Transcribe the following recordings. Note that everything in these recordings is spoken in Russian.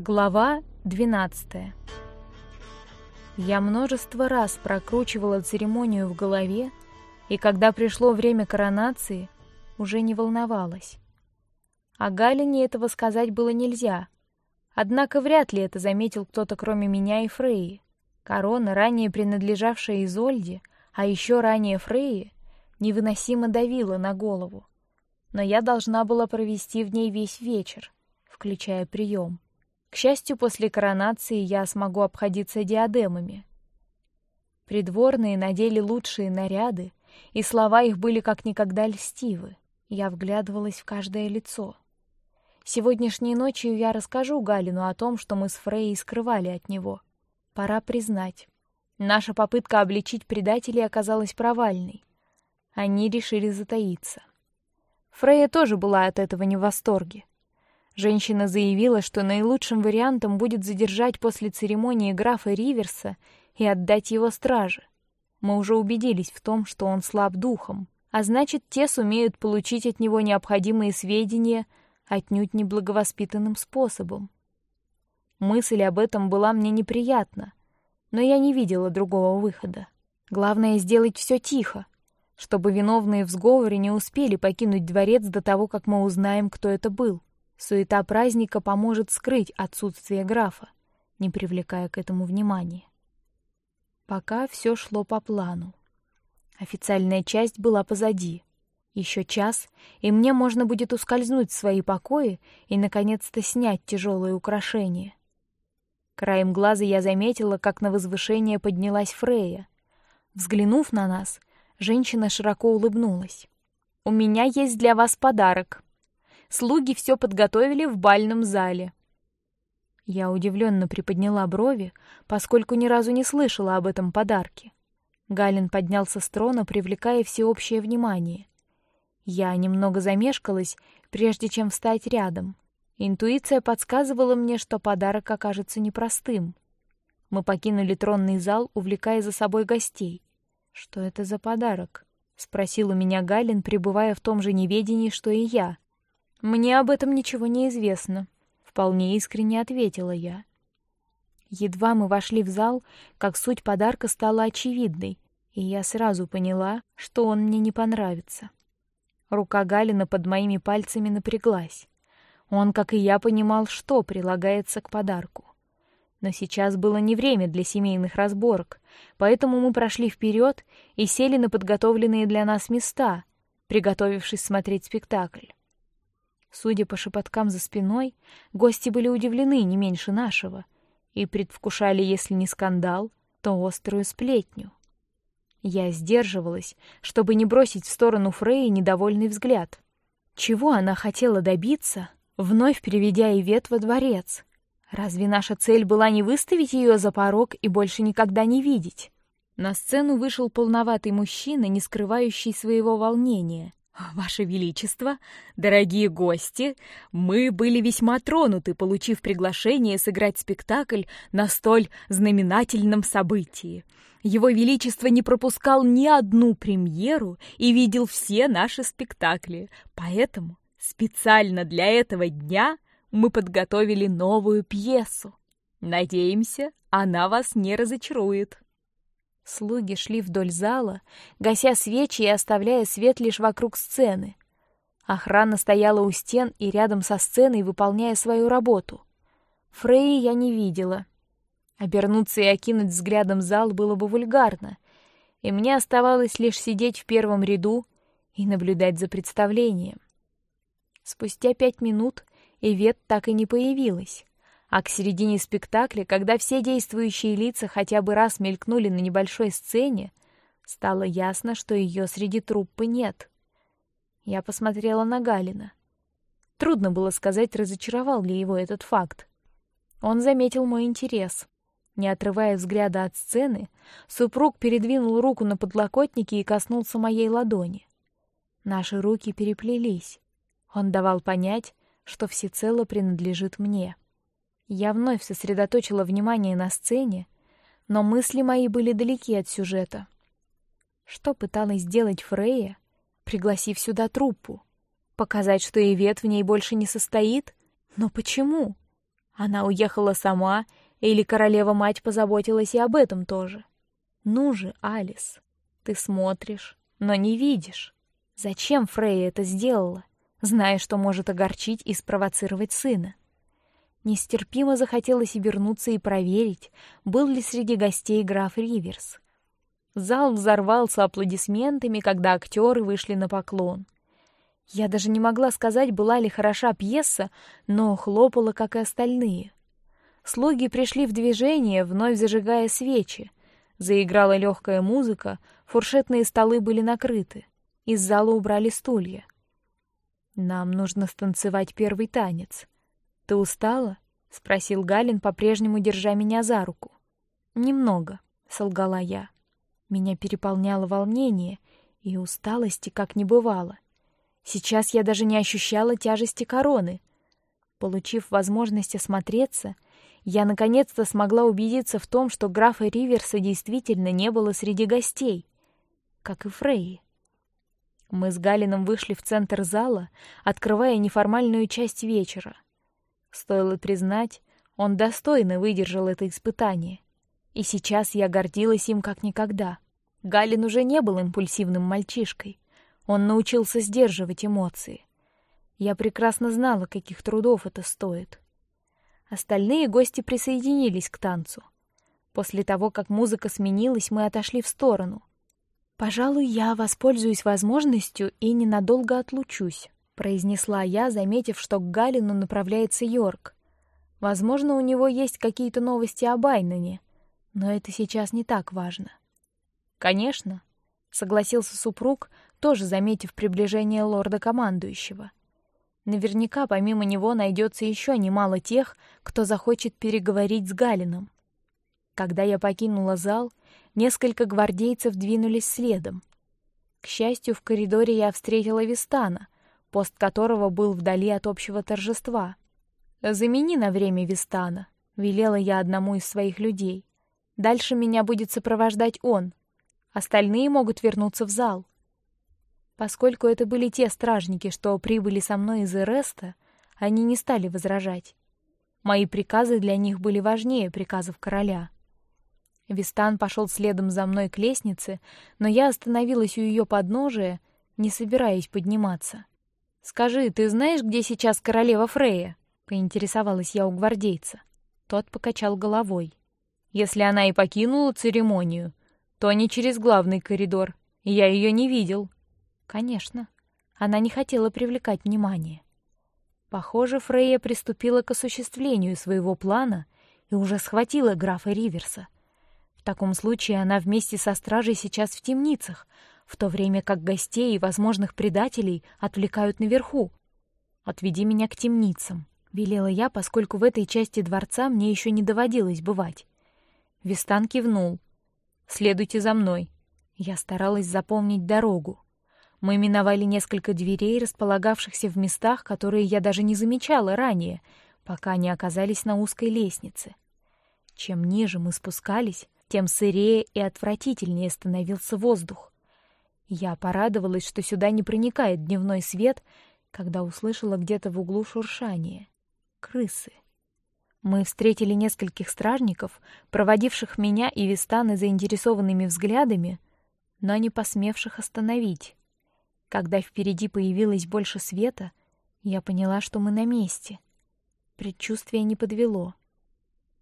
Глава 12. Я множество раз прокручивала церемонию в голове, и когда пришло время коронации, уже не волновалась. О Галине этого сказать было нельзя. Однако вряд ли это заметил кто-то, кроме меня и Фрейи. Корона, ранее принадлежавшая Изольде, а еще ранее Фрейи, невыносимо давила на голову. Но я должна была провести в ней весь вечер, включая прием. К счастью, после коронации я смогу обходиться диадемами. Придворные надели лучшие наряды, и слова их были как никогда льстивы. Я вглядывалась в каждое лицо. Сегодняшней ночью я расскажу Галину о том, что мы с Фрейей скрывали от него. Пора признать, наша попытка обличить предателей оказалась провальной. Они решили затаиться. Фрейя тоже была от этого не в восторге. Женщина заявила, что наилучшим вариантом будет задержать после церемонии графа Риверса и отдать его страже. Мы уже убедились в том, что он слаб духом, а значит, те сумеют получить от него необходимые сведения отнюдь не благовоспитанным способом. Мысль об этом была мне неприятна, но я не видела другого выхода. Главное сделать все тихо, чтобы виновные в сговоре не успели покинуть дворец до того, как мы узнаем, кто это был. Суета праздника поможет скрыть отсутствие графа, не привлекая к этому внимания. Пока все шло по плану. Официальная часть была позади. Еще час, и мне можно будет ускользнуть в свои покои и наконец-то снять тяжелые украшения. Краем глаза я заметила, как на возвышение поднялась Фрея. Взглянув на нас, женщина широко улыбнулась. У меня есть для вас подарок. Слуги все подготовили в бальном зале. Я удивленно приподняла брови, поскольку ни разу не слышала об этом подарке. Галин поднялся с трона, привлекая всеобщее внимание. Я немного замешкалась, прежде чем встать рядом. Интуиция подсказывала мне, что подарок окажется непростым. Мы покинули тронный зал, увлекая за собой гостей. Что это за подарок? спросил у меня Галин, пребывая в том же неведении, что и я. Мне об этом ничего не известно, вполне искренне ответила я. Едва мы вошли в зал, как суть подарка стала очевидной, и я сразу поняла, что он мне не понравится. Рука Галина под моими пальцами напряглась. Он, как и я, понимал, что прилагается к подарку. Но сейчас было не время для семейных разборок, поэтому мы прошли вперед и сели на подготовленные для нас места, приготовившись смотреть спектакль. Судя по шепоткам за спиной, гости были удивлены не меньше нашего и предвкушали, если не скандал, то острую сплетню. Я сдерживалась, чтобы не бросить в сторону Фреи недовольный взгляд. Чего она хотела добиться, вновь приведя Ивет во дворец? Разве наша цель была не выставить ее за порог и больше никогда не видеть? На сцену вышел полноватый мужчина, не скрывающий своего волнения. Ваше Величество, дорогие гости, мы были весьма тронуты, получив приглашение сыграть спектакль на столь знаменательном событии. Его Величество не пропускал ни одну премьеру и видел все наши спектакли, поэтому специально для этого дня мы подготовили новую пьесу. Надеемся, она вас не разочарует. Слуги шли вдоль зала, гася свечи и оставляя свет лишь вокруг сцены. Охрана стояла у стен и рядом со сценой, выполняя свою работу. Фрей я не видела. Обернуться и окинуть взглядом зал было бы вульгарно, и мне оставалось лишь сидеть в первом ряду и наблюдать за представлением. Спустя пять минут Ивет так и не появилась. А к середине спектакля, когда все действующие лица хотя бы раз мелькнули на небольшой сцене, стало ясно, что ее среди труппы нет. Я посмотрела на Галина. Трудно было сказать, разочаровал ли его этот факт. Он заметил мой интерес. Не отрывая взгляда от сцены, супруг передвинул руку на подлокотники и коснулся моей ладони. Наши руки переплелись. Он давал понять, что всецело принадлежит мне. Я вновь сосредоточила внимание на сцене, но мысли мои были далеки от сюжета. Что пыталась сделать Фрея, пригласив сюда труппу? Показать, что Ивет в ней больше не состоит? Но почему? Она уехала сама, или королева-мать позаботилась и об этом тоже? Ну же, Алис, ты смотришь, но не видишь. Зачем Фрейя это сделала, зная, что может огорчить и спровоцировать сына? Нестерпимо захотелось вернуться и проверить, был ли среди гостей граф Риверс. Зал взорвался аплодисментами, когда актеры вышли на поклон. Я даже не могла сказать, была ли хороша пьеса, но хлопала, как и остальные. Слуги пришли в движение, вновь зажигая свечи. Заиграла легкая музыка, фуршетные столы были накрыты. Из зала убрали стулья. Нам нужно станцевать первый танец. Ты устала? – спросил Галин, по-прежнему держа меня за руку. Немного, солгала я. Меня переполняло волнение и усталости, как не бывало. Сейчас я даже не ощущала тяжести короны. Получив возможность осмотреться, я наконец-то смогла убедиться в том, что графа Риверса действительно не было среди гостей, как и Фрей. Мы с Галином вышли в центр зала, открывая неформальную часть вечера. Стоило признать, он достойно выдержал это испытание, и сейчас я гордилась им как никогда. Галин уже не был импульсивным мальчишкой, он научился сдерживать эмоции. Я прекрасно знала, каких трудов это стоит. Остальные гости присоединились к танцу. После того, как музыка сменилась, мы отошли в сторону. Пожалуй, я воспользуюсь возможностью и ненадолго отлучусь, произнесла я, заметив, что к Галину направляется Йорк. Возможно, у него есть какие-то новости об Айнане, но это сейчас не так важно. Конечно, согласился супруг, тоже заметив приближение лорда командующего. Наверняка помимо него найдется еще немало тех, кто захочет переговорить с Галином. Когда я покинула зал, Несколько гвардейцев двинулись следом. К счастью, в коридоре я встретила Вистана, пост которого был вдали от общего торжества. Замени на время Вистана, велела я одному из своих людей. Дальше меня будет сопровождать он. Остальные могут вернуться в зал. Поскольку это были те стражники, что прибыли со мной из Эреста, они не стали возражать. Мои приказы для них были важнее приказов короля. Вистан пошел следом за мной к лестнице, но я остановилась у ее подножия, не собираясь подниматься. Скажи, ты знаешь, где сейчас королева Фрея? Поинтересовалась я у гвардейца. Тот покачал головой. Если она и покинула церемонию, то не через главный коридор. Я ее не видел. Конечно, она не хотела привлекать внимание. Похоже, Фрея приступила к осуществлению своего плана и уже схватила графа Риверса таком случае она вместе со стражей сейчас в темницах, в то время как гостей и возможных предателей отвлекают наверху. Отведи меня к темницам, велела я, поскольку в этой части дворца мне еще не доводилось бывать. Вистан кивнул. Следуйте за мной. Я старалась запомнить дорогу. Мы миновали несколько дверей, располагавшихся в местах, которые я даже не замечала ранее, пока не оказались на узкой лестнице. Чем ниже мы спускались, тем сырее и отвратительнее становился воздух. Я порадовалась, что сюда не проникает дневной свет, когда услышала где-то в углу шуршание. Крысы. Мы встретили нескольких стражников, проводивших меня и Вистаны заинтересованными взглядами, но не посмевших остановить. Когда впереди появилось больше света, я поняла, что мы на месте. Предчувствие не подвело.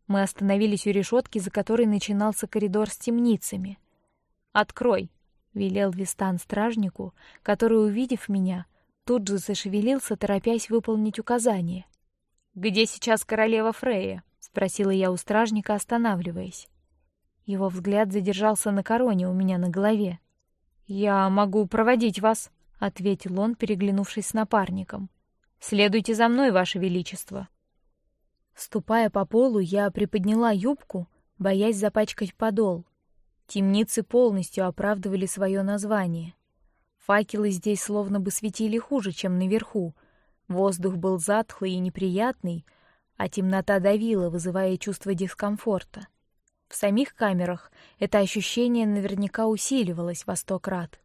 Мы остановились у решетки, за которой начинался коридор с темницами. Открой, велел Вистан стражнику, который, увидев меня, тут же зашевелился, торопясь выполнить указание. Где сейчас королева Фрея? спросила я у стражника, останавливаясь. Его взгляд задержался на короне у меня на голове. Я могу проводить вас, ответил он, переглянувшись с напарником. Следуйте за мной, ваше величество. Ступая по полу, я приподняла юбку, боясь запачкать подол. Темницы полностью оправдывали свое название. Факелы здесь словно бы светили хуже, чем наверху. Воздух был затхлый и неприятный, а темнота давила, вызывая чувство дискомфорта. В самих камерах это ощущение наверняка усиливалось во сто крат.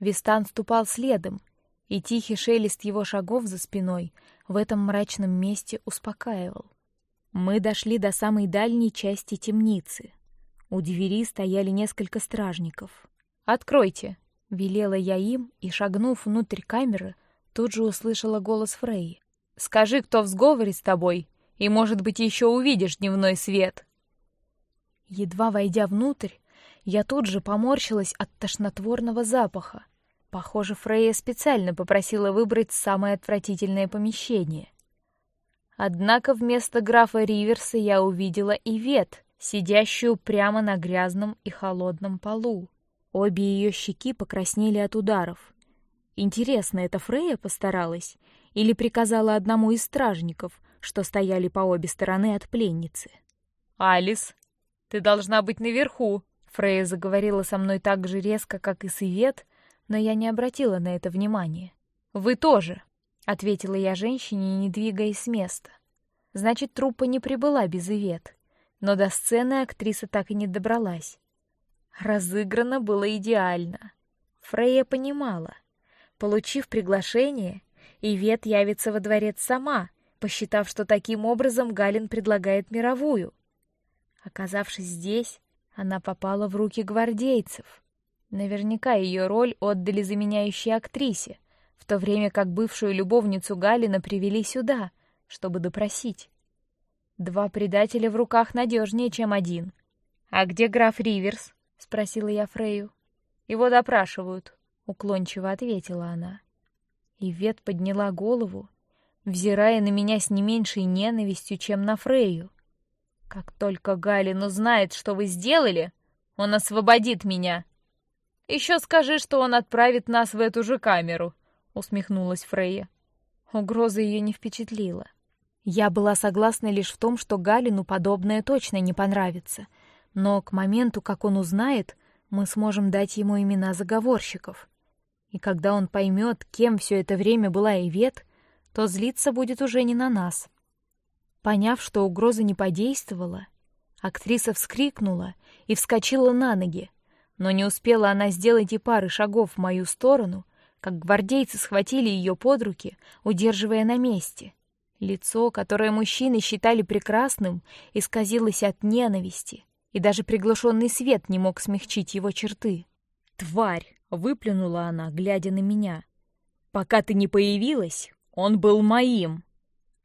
Вистан ступал следом, и тихий шелест его шагов за спиной в этом мрачном месте успокаивал. Мы дошли до самой дальней части темницы. У двери стояли несколько стражников. «Откройте!» — велела я им, и, шагнув внутрь камеры, тут же услышала голос Фрей. «Скажи, кто в сговоре с тобой, и, может быть, еще увидишь дневной свет!» Едва войдя внутрь, я тут же поморщилась от тошнотворного запаха. Похоже, Фрейя специально попросила выбрать самое отвратительное помещение. Однако вместо графа Риверса я увидела Ивет, сидящую прямо на грязном и холодном полу. Обе ее щеки покраснели от ударов. Интересно, это Фрейя постаралась или приказала одному из стражников, что стояли по обе стороны от пленницы? Алис, ты должна быть наверху. Фрейя заговорила со мной так же резко, как и с Ивет, но я не обратила на это внимания. Вы тоже ответила я женщине, не двигаясь с места. Значит, труппа не прибыла без Ивет, но до сцены актриса так и не добралась. Разыграно было идеально. Фрейя понимала, получив приглашение, Ивет явится во дворец сама, посчитав, что таким образом Галин предлагает мировую. Оказавшись здесь, она попала в руки гвардейцев. Наверняка ее роль отдали заменяющей актрисе, в то время как бывшую любовницу Галина привели сюда, чтобы допросить. Два предателя в руках надежнее, чем один. А где граф Риверс? – спросила я Фрейю. Его допрашивают, уклончиво ответила она. И Вет подняла голову, взирая на меня с не меньшей ненавистью, чем на Фрейю. Как только Галин узнает, что вы сделали, он освободит меня. Еще скажи, что он отправит нас в эту же камеру, усмехнулась Фрейя. Угроза ее не впечатлила. Я была согласна лишь в том, что Галину подобное точно не понравится, но к моменту, как он узнает, мы сможем дать ему имена заговорщиков. И когда он поймет, кем все это время была Ивет, то злиться будет уже не на нас. Поняв, что угроза не подействовала, актриса вскрикнула и вскочила на ноги, но не успела она сделать и пары шагов в мою сторону, как гвардейцы схватили ее под руки, удерживая на месте. Лицо, которое мужчины считали прекрасным, исказилось от ненависти, и даже приглушенный свет не мог смягчить его черты. Тварь! выплюнула она, глядя на меня. Пока ты не появилась, он был моим.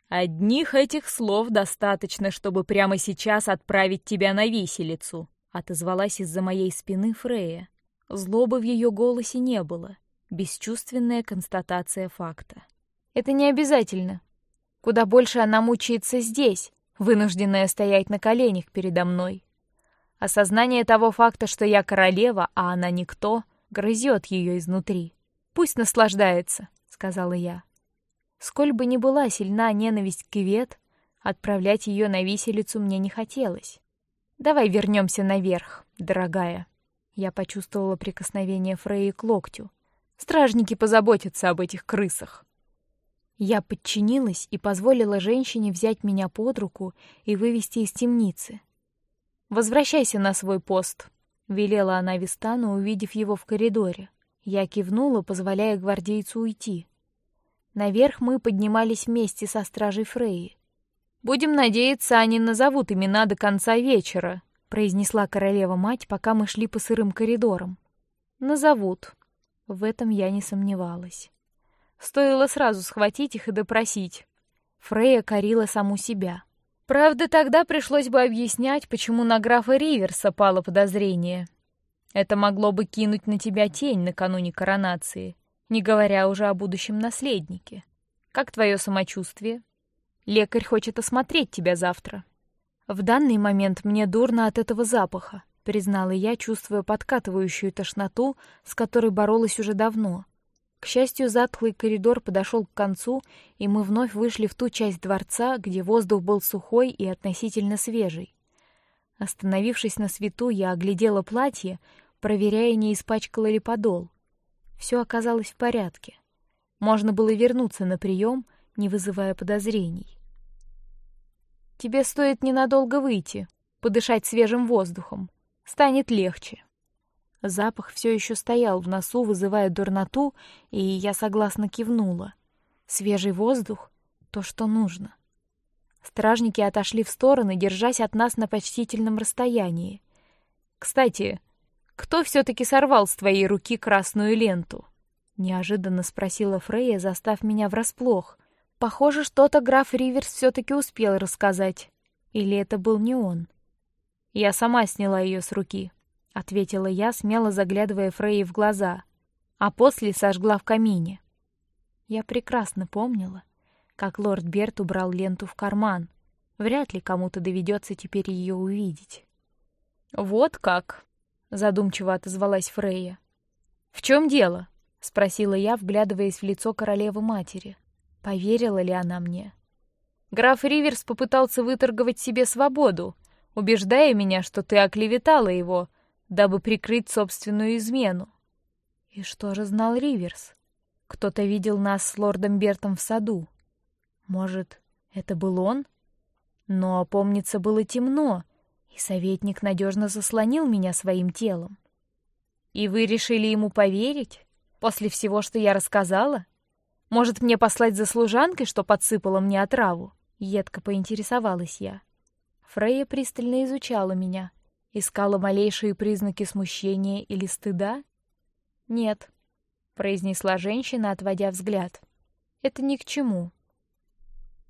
Одних этих слов достаточно, чтобы прямо сейчас отправить тебя на виселицу. Отозвалась из-за моей спины Фрея. Злобы в ее голосе не было, Бесчувственная констатация факта. Это не обязательно. Куда больше она мучается здесь, вынужденная стоять на коленях передо мной. Осознание того факта, что я королева, а она никто, грызет ее изнутри. Пусть наслаждается, сказала я. Сколь бы ни была сильна ненависть к Ивет, отправлять ее на виселицу мне не хотелось. Давай вернемся наверх, дорогая. Я почувствовала прикосновение Фреи к локтю. Стражники позаботятся об этих крысах. Я подчинилась и позволила женщине взять меня под руку и вывести из темницы. Возвращайся на свой пост, велела она Вистану, увидев его в коридоре. Я кивнула, позволяя гвардейцу уйти. Наверх мы поднимались вместе со стражей Фреи. Будем надеяться, они назовут имена до конца вечера, произнесла королева мать, пока мы шли по сырым коридорам. Назовут, в этом я не сомневалась. Стоило сразу схватить их и допросить. Фрея корила саму себя. Правда, тогда пришлось бы объяснять, почему на графа Риверса пало подозрение. Это могло бы кинуть на тебя тень накануне коронации, не говоря уже о будущем наследнике. Как твое самочувствие? Лекарь хочет осмотреть тебя завтра. В данный момент мне дурно от этого запаха признала я, чувствуя подкатывающую тошноту, с которой боролась уже давно. К счастью, затхлый коридор подошел к концу, и мы вновь вышли в ту часть дворца, где воздух был сухой и относительно свежий. Остановившись на свету, я оглядела платье, проверяя, не испачкало ли подол. Все оказалось в порядке. Можно было вернуться на прием, не вызывая подозрений. Тебе стоит ненадолго выйти, подышать свежим воздухом станет легче. Запах все еще стоял в носу, вызывая дурноту, и я согласно кивнула. Свежий воздух — то, что нужно. Стражники отошли в стороны, держась от нас на почтительном расстоянии. Кстати, кто все-таки сорвал с твоей руки красную ленту? Неожиданно спросила Фрейя, застав меня врасплох. Похоже, что-то граф Риверс все-таки успел рассказать. Или это был не он? Я сама сняла ее с руки, ответила я, смело заглядывая Фрейе в глаза, а после сожгла в камине. Я прекрасно помнила, как лорд Берт убрал ленту в карман. Вряд ли кому-то доведется теперь ее увидеть. Вот как, задумчиво отозвалась Фрейя. В чем дело? спросила я, вглядываясь в лицо королевы матери. Поверила ли она мне? Граф Риверс попытался выторговать себе свободу, убеждая меня, что ты оклеветала его, дабы прикрыть собственную измену. И что же знал Риверс? Кто-то видел нас с лордом Бертом в саду. Может, это был он? Но, помнится, было темно, и советник надежно заслонил меня своим телом. И вы решили ему поверить после всего, что я рассказала? Может, мне послать за служанкой, что подсыпала мне отраву? Едко поинтересовалась я. Фрейя пристально изучала меня, искала малейшие признаки смущения или стыда. Нет, произнесла женщина, отводя взгляд. Это ни к чему.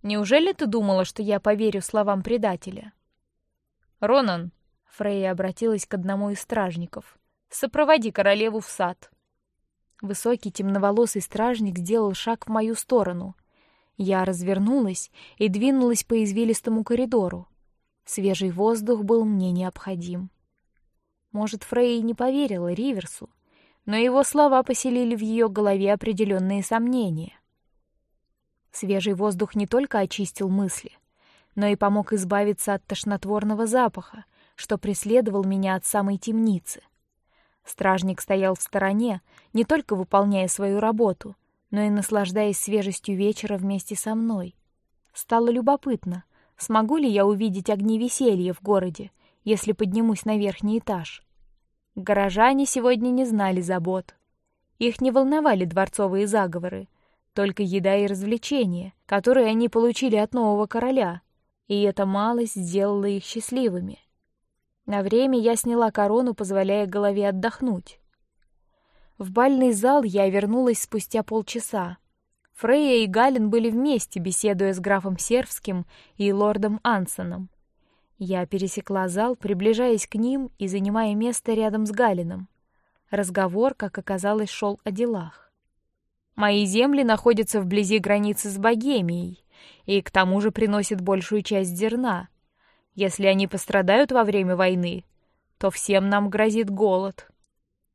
Неужели ты думала, что я поверю словам предателя? Ронан, Фрейя обратилась к одному из стражников. Сопроводи королеву в сад. Высокий темноволосый стражник сделал шаг в мою сторону. Я развернулась и двинулась по извилистому коридору. Свежий воздух был мне необходим. Может, Фрей не поверила Риверсу, но его слова поселили в ее голове определенные сомнения. Свежий воздух не только очистил мысли, но и помог избавиться от тошнотворного запаха, что преследовал меня от самой темницы. Стражник стоял в стороне, не только выполняя свою работу, но и наслаждаясь свежестью вечера вместе со мной. Стало любопытно, смогу ли я увидеть огни веселья в городе, если поднимусь на верхний этаж. Горожане сегодня не знали забот. Их не волновали дворцовые заговоры, только еда и развлечения, которые они получили от нового короля, и эта малость сделала их счастливыми. На время я сняла корону, позволяя голове отдохнуть. В бальный зал я вернулась спустя полчаса. Фрейя и Галин были вместе, беседуя с графом Сервским и лордом Ансоном. Я пересекла зал, приближаясь к ним и занимая место рядом с Галином. Разговор, как оказалось, шел о делах. Мои земли находятся вблизи границы с Богемией и к тому же приносят большую часть зерна. Если они пострадают во время войны, то всем нам грозит голод.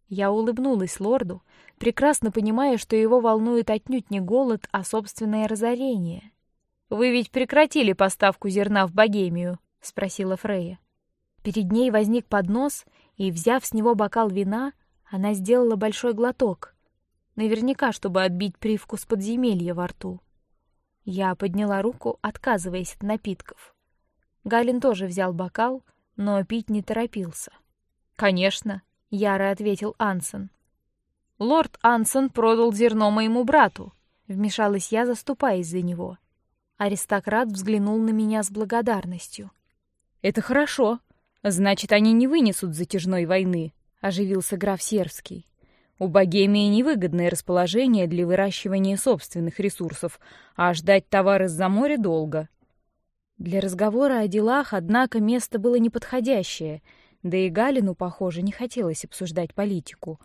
Я улыбнулась лорду, прекрасно понимая, что его волнует отнюдь не голод, а собственное разорение. Вы ведь прекратили поставку зерна в Богемию, спросила Фрея. Перед ней возник поднос, и взяв с него бокал вина, она сделала большой глоток, наверняка, чтобы отбить привкус подземелья во рту. Я подняла руку, отказываясь от напитков. Галин тоже взял бокал, но пить не торопился. Конечно, яро ответил Ансон. Лорд Ансон продал зерно моему брату. Вмешалась я, заступаясь за него. Аристократ взглянул на меня с благодарностью. Это хорошо. Значит, они не вынесут затяжной войны. Оживился граф Сервский. У Богемии невыгодное расположение для выращивания собственных ресурсов, а ждать товары из-за моря долго. Для разговора о делах, однако, место было неподходящее, да и Галину, похоже, не хотелось обсуждать политику.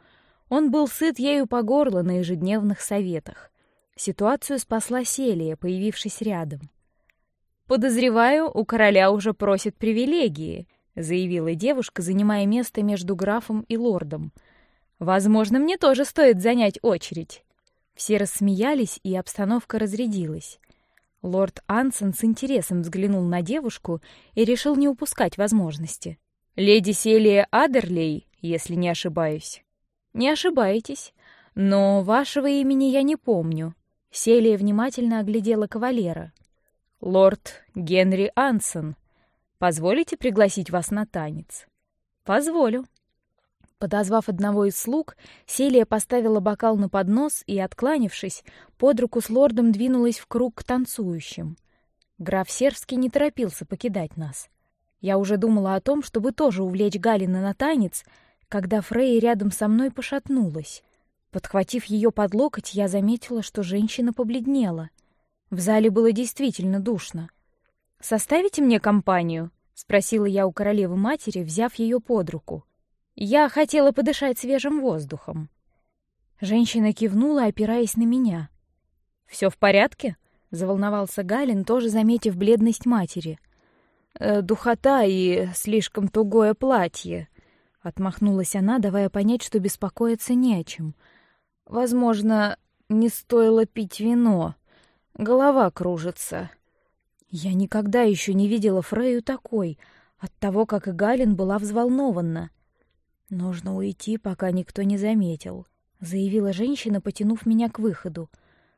Он был сыт ею по горло на ежедневных советах. Ситуацию спасла Селия, появившись рядом. Подозреваю, у короля уже просят привилегии, заявила девушка, занимая место между графом и лордом. Возможно, мне тоже стоит занять очередь. Все рассмеялись, и обстановка разрядилась. Лорд Ансон с интересом взглянул на девушку и решил не упускать возможности. Леди Селия Адерлей, если не ошибаюсь. Не ошибаетесь, но вашего имени я не помню. Селия внимательно оглядела кавалера. Лорд Генри Ансон, позволите пригласить вас на танец? Позволю. Подозвав одного из слуг, Селия поставила бокал на поднос и, откланившись, под руку с лордом двинулась в круг к танцующим. Граф Серский не торопился покидать нас. Я уже думала о том, чтобы тоже увлечь Галина на танец, когда Фрей рядом со мной пошатнулась. Подхватив ее под локоть, я заметила, что женщина побледнела. В зале было действительно душно. Составите мне компанию, спросила я у королевы матери, взяв ее под руку. Я хотела подышать свежим воздухом. Женщина кивнула, опираясь на меня. Все в порядке? заволновался Галин, тоже заметив бледность матери. «Э, духота и слишком тугое платье, отмахнулась она, давая понять, что беспокоиться не о чем. Возможно, не стоило пить вино. Голова кружится. Я никогда еще не видела Фрею такой, от того, как и Галин была взволнована. Нужно уйти, пока никто не заметил, заявила женщина, потянув меня к выходу.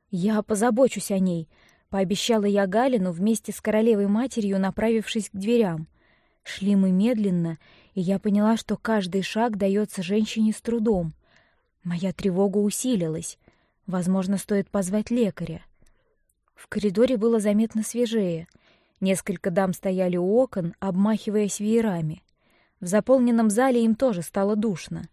Я позабочусь о ней, пообещала я Галину вместе с королевой матерью, направившись к дверям. Шли мы медленно, и я поняла, что каждый шаг дается женщине с трудом. Моя тревога усилилась. Возможно, стоит позвать лекаря. В коридоре было заметно свежее. Несколько дам стояли у окон, обмахиваясь веерами. В заполненном зале им тоже стало душно.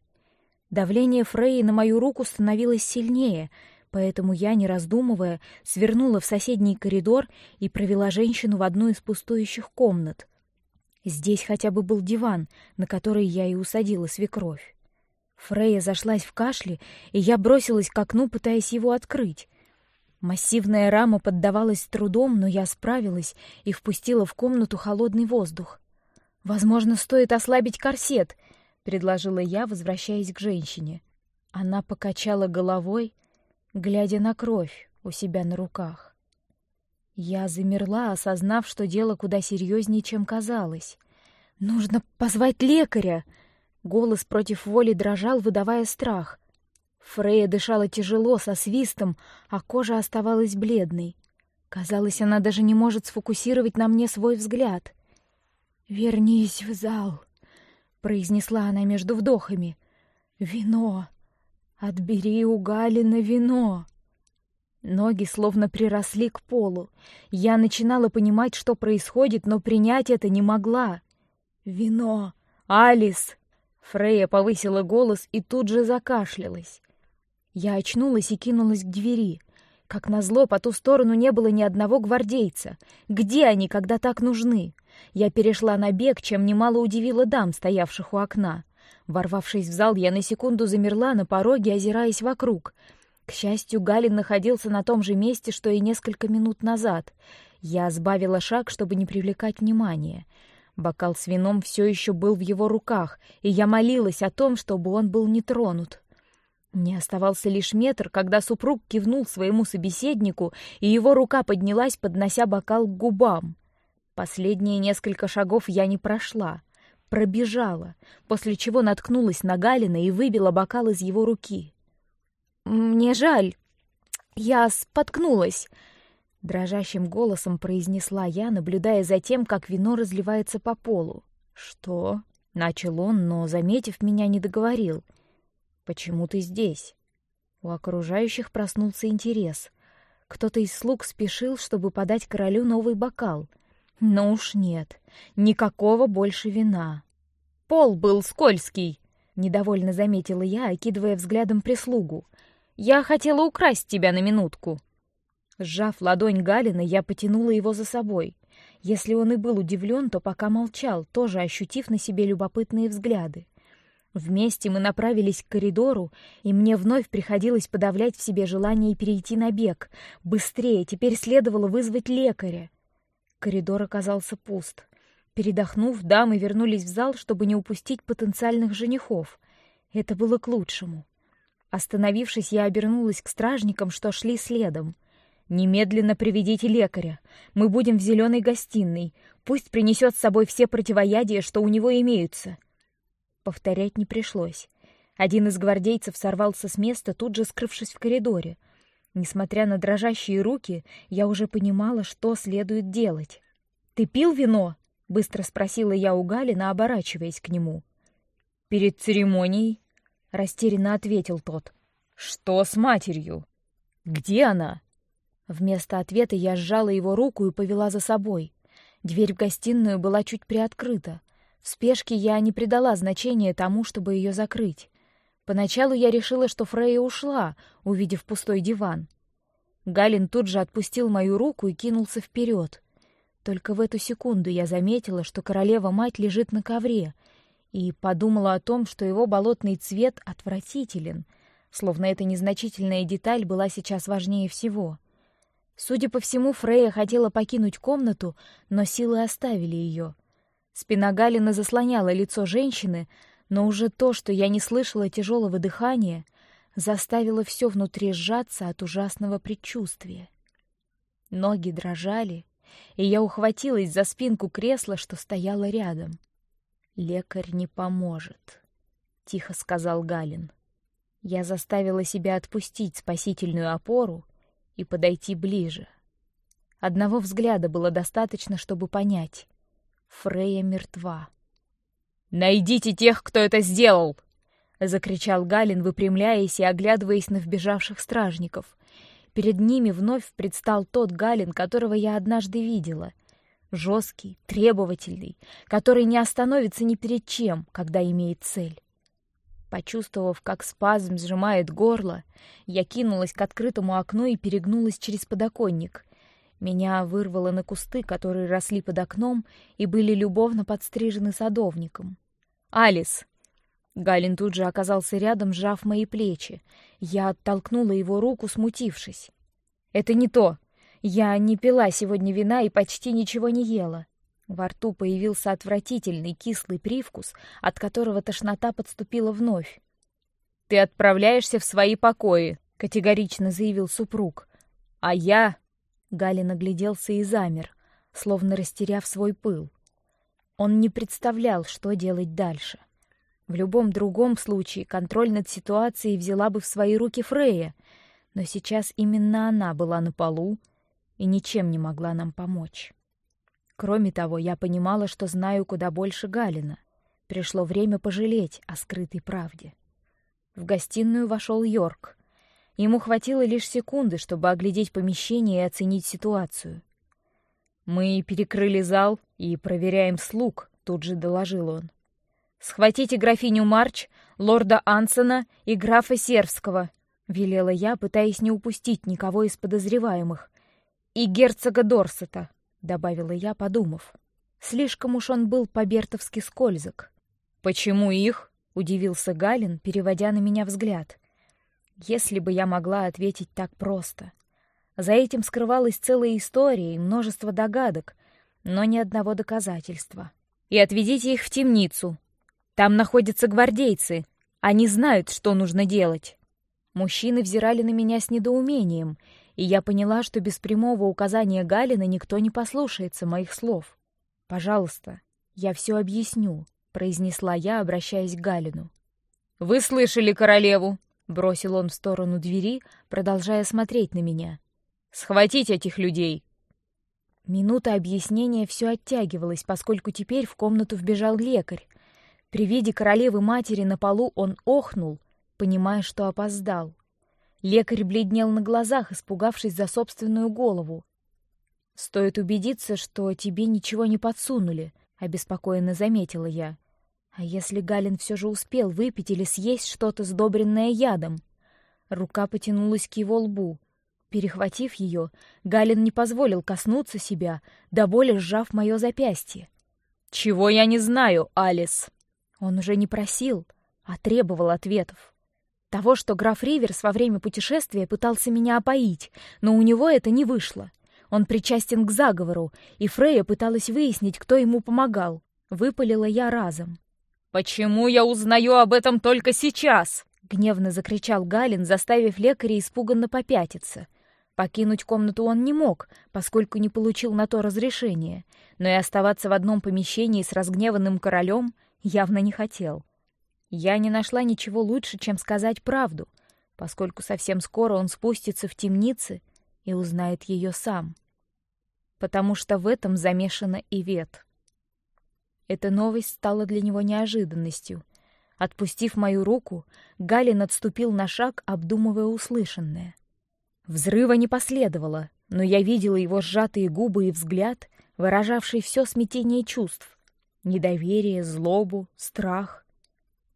Давление Фрей на мою руку становилось сильнее, поэтому я, не раздумывая, свернула в соседний коридор и провела женщину в одну из пустующих комнат. Здесь хотя бы был диван, на который я и усадила свекровь. Фрея зашлась в кашле, и я бросилась к окну, пытаясь его открыть. Массивная рама поддавалась трудом, но я справилась и впустила в комнату холодный воздух. Возможно, стоит ослабить корсет, предложила я, возвращаясь к женщине. Она покачала головой, глядя на кровь у себя на руках. Я замерла, осознав, что дело куда серьезнее, чем казалось. Нужно позвать лекаря. Голос против воли дрожал, выдавая страх. Фрея дышала тяжело, со свистом, а кожа оставалась бледной. Казалось, она даже не может сфокусировать на мне свой взгляд. Вернись в зал, произнесла она между вдохами. Вино, отбери у Галина вино. Ноги словно приросли к полу. Я начинала понимать, что происходит, но принять это не могла. Вино, Алис. Фрея повысила голос и тут же закашлялась. Я очнулась и кинулась к двери. Как назло, по ту сторону не было ни одного гвардейца. Где они, когда так нужны? Я перешла на бег, чем немало удивила дам, стоявших у окна. Ворвавшись в зал, я на секунду замерла на пороге, озираясь вокруг. К счастью, Галин находился на том же месте, что и несколько минут назад. Я сбавила шаг, чтобы не привлекать внимания. Бокал с вином все еще был в его руках, и я молилась о том, чтобы он был не тронут. Мне оставался лишь метр, когда супруг кивнул своему собеседнику, и его рука поднялась, поднося бокал к губам. Последние несколько шагов я не прошла, пробежала, после чего наткнулась на Галина и выбила бокал из его руки. Мне жаль, я споткнулась. Дрожащим голосом произнесла я, наблюдая за тем, как вино разливается по полу. Что? Начал он, но заметив меня, не договорил. Почему ты здесь? У окружающих проснулся интерес. Кто-то из слуг спешил, чтобы подать королю новый бокал. Но уж нет, никакого больше вина. Пол был скользкий, недовольно заметила я, окидывая взглядом прислугу. Я хотела украсть тебя на минутку. Сжав ладонь Галины, я потянула его за собой. Если он и был удивлен, то пока молчал, тоже ощутив на себе любопытные взгляды. Вместе мы направились к коридору, и мне вновь приходилось подавлять в себе желание перейти на бег. Быстрее, теперь следовало вызвать лекаря. Коридор оказался пуст. Передохнув, дамы вернулись в зал, чтобы не упустить потенциальных женихов. Это было к лучшему. Остановившись, я обернулась к стражникам, что шли следом. Немедленно приведите лекаря. Мы будем в зеленой гостиной. Пусть принесет с собой все противоядия, что у него имеются. Повторять не пришлось. Один из гвардейцев сорвался с места, тут же скрывшись в коридоре. Несмотря на дрожащие руки, я уже понимала, что следует делать. Ты пил вино? быстро спросила я у Галина, оборачиваясь к нему. Перед церемонией, растерянно ответил тот. Что с матерью? Где она? Вместо ответа я сжала его руку и повела за собой. Дверь в гостиную была чуть приоткрыта. В спешке я не придала значения тому, чтобы ее закрыть. Поначалу я решила, что Фрейя ушла, увидев пустой диван. Галин тут же отпустил мою руку и кинулся вперед. Только в эту секунду я заметила, что королева-мать лежит на ковре, и подумала о том, что его болотный цвет отвратителен, словно эта незначительная деталь была сейчас важнее всего. Судя по всему, Фрейя хотела покинуть комнату, но силы оставили ее. Спина Галины заслоняла лицо женщины, но уже то, что я не слышала тяжелого дыхания, заставило все внутри сжаться от ужасного предчувствия. Ноги дрожали, и я ухватилась за спинку кресла, что стояло рядом. Лекарь не поможет, тихо сказал Галин. Я заставила себя отпустить спасительную опору и подойти ближе. Одного взгляда было достаточно, чтобы понять: Фрея мертва. Найдите тех, кто это сделал! закричал Галин, выпрямляясь и оглядываясь на вбежавших стражников. Перед ними вновь предстал тот Галин, которого я однажды видела. Жесткий, требовательный, который не остановится ни перед чем, когда имеет цель. Почувствовав, как спазм сжимает горло, я кинулась к открытому окну и перегнулась через подоконник. Меня вырвало на кусты, которые росли под окном и были любовно подстрижены садовником. Алис. Галин тут же оказался рядом, сжав мои плечи. Я оттолкнула его руку, смутившись. Это не то. Я не пила сегодня вина и почти ничего не ела. Во рту появился отвратительный кислый привкус, от которого тошнота подступила вновь. Ты отправляешься в свои покои, категорично заявил супруг. А я, Галин огляделся и замер, словно растеряв свой пыл. Он не представлял, что делать дальше. В любом другом случае контроль над ситуацией взяла бы в свои руки Фрея, но сейчас именно она была на полу и ничем не могла нам помочь. Кроме того, я понимала, что знаю куда больше Галина. Пришло время пожалеть о скрытой правде. В гостиную вошел Йорк. Ему хватило лишь секунды, чтобы оглядеть помещение и оценить ситуацию. Мы перекрыли зал и проверяем слуг. Тут же доложил он. Схватите графиню Марч, лорда Ансона и графа Сервского, велела я, пытаясь не упустить никого из подозреваемых, и герцога Дорсета добавила я, подумав. Слишком уж он был по-бертовски скользок. Почему их? удивился Галин, переводя на меня взгляд. Если бы я могла ответить так просто. За этим скрывалась целая история и множество догадок, но ни одного доказательства. И отведите их в темницу. Там находятся гвардейцы. Они знают, что нужно делать. Мужчины взирали на меня с недоумением, и я поняла, что без прямого указания Галина никто не послушается моих слов. Пожалуйста, я все объясню, произнесла я, обращаясь к Галину. Вы слышали королеву? бросил он в сторону двери, продолжая смотреть на меня. Схватить этих людей. Минута объяснения все оттягивалась, поскольку теперь в комнату вбежал лекарь. При виде королевы матери на полу он охнул, понимая, что опоздал. Лекарь бледнел на глазах, испугавшись за собственную голову. Стоит убедиться, что тебе ничего не подсунули, обеспокоенно заметила я. А если Галин все же успел выпить или съесть что-то сдобренное ядом? Рука потянулась к его лбу. Перехватив ее, Галин не позволил коснуться себя, до боли сжав мое запястье. Чего я не знаю, Алис? Он уже не просил, а требовал ответов. Того, что граф Риверс во время путешествия пытался меня опоить, но у него это не вышло. Он причастен к заговору, и Фрея пыталась выяснить, кто ему помогал. Выпалила я разом. Почему я узнаю об этом только сейчас? Гневно закричал Галин, заставив лекаря испуганно попятиться. Покинуть комнату он не мог, поскольку не получил на то разрешения, но и оставаться в одном помещении с разгневанным королем явно не хотел. Я не нашла ничего лучше, чем сказать правду, поскольку совсем скоро он спустится в темницы и узнает ее сам, потому что в этом замешана и Вет. Эта новость стала для него неожиданностью. Отпустив мою руку, Галин отступил на шаг, обдумывая услышанное. Взрыва не последовало. но я видела его сжатые губы и взгляд, выражавший все смятение чувств: недоверие, злобу, страх.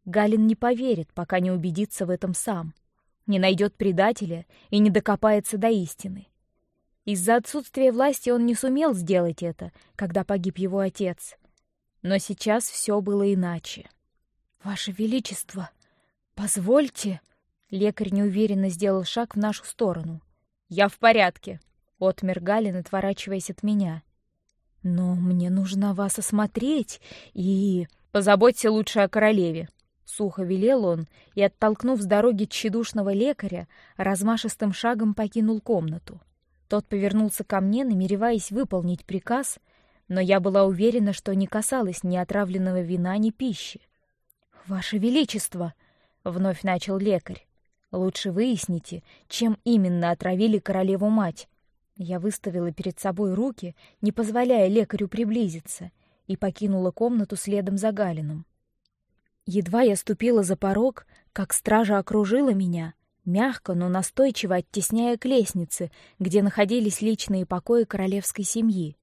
Галин не поверит, пока не убедится в этом сам, не найдет предателя и не докопается до истины. Из-за отсутствия власти он не сумел сделать это, когда погиб его отец. Но сейчас все было иначе. Ваше Величество, позвольте. Лекарь неуверенно сделал шаг в нашу сторону. Я в порядке. Отмер Галин, отворачиваясь от меня. Но мне нужно вас осмотреть и... Позаботься лучше о королеве. Сухо велел он и, оттолкнув с дороги тщедушного лекаря, размашистым шагом покинул комнату. Тот повернулся ко мне, намереваясь выполнить приказ, но я была уверена, что не касалось ни отравленного вина, ни пищи. Ваше Величество, вновь начал лекарь, лучше выясните, чем именно отравили королеву мать. Я выставила перед собой руки, не позволяя лекарю приблизиться, и покинула комнату следом за Галином. Едва я ступила за порог, как стража окружила меня, мягко, но настойчиво оттесняя к лестнице, где находились личные покои королевской семьи.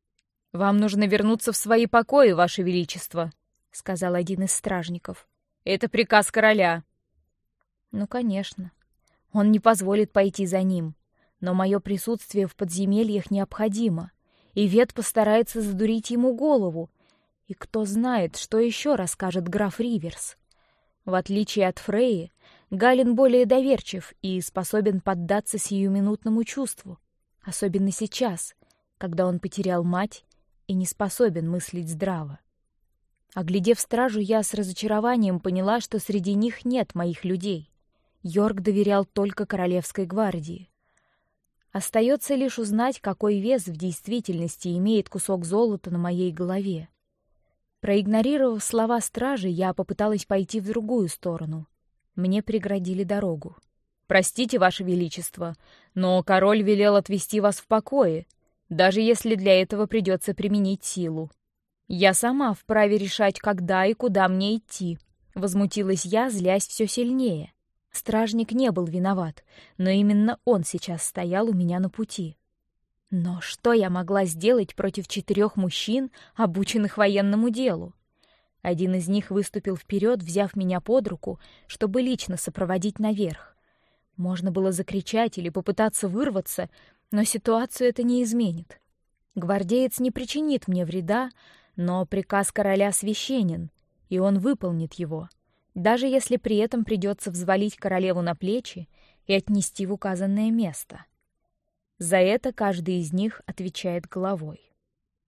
Вам нужно вернуться в свои покои, ваше величество, сказал один из стражников. Это приказ короля. Ну, конечно. Он не позволит пойти за ним, но мое присутствие в подземельях необходимо, и Вет постарается задурить ему голову. И кто знает, что еще расскажет граф Риверс. В отличие от Фреи, Галин более доверчив и способен поддаться сиюминутному чувству, особенно сейчас, когда он потерял мать и не способен мыслить здраво. Оглядев стражу, я с разочарованием поняла, что среди них нет моих людей. Йорк доверял только королевской гвардии. Остается лишь узнать, какой вес в действительности имеет кусок золота на моей голове. Проигнорировав слова стражи, я попыталась пойти в другую сторону. Мне преградили дорогу. Простите, ваше величество, но король велел отвести вас в покое, даже если для этого придется применить силу. Я сама вправе решать, когда и куда мне идти. Возмутилась я, злясь все сильнее. Стражник не был виноват, но именно он сейчас стоял у меня на пути. Но что я могла сделать против четырех мужчин, обученных военному делу? Один из них выступил вперед, взяв меня под руку, чтобы лично сопроводить наверх. Можно было закричать или попытаться вырваться, но ситуацию это не изменит. Гвардеец не причинит мне вреда, но приказ короля священен, и он выполнит его, даже если при этом придется взвалить королеву на плечи и отнести в указанное место. За это каждый из них отвечает головой.